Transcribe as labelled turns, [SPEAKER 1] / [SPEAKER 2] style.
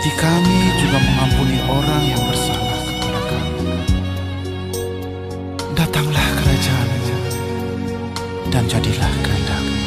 [SPEAKER 1] seperti kami juga mengampuni orang yang bersalah kepada kami. Datanglah kerajaan dan jadilah kehendakmu.